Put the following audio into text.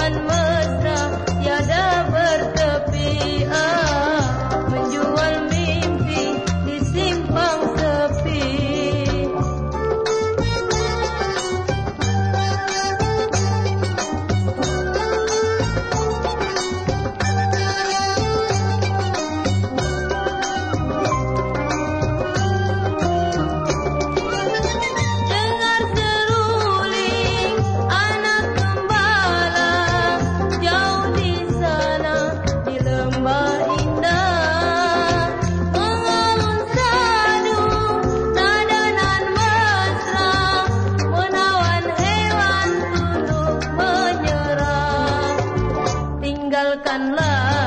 one word. tinggalkanlah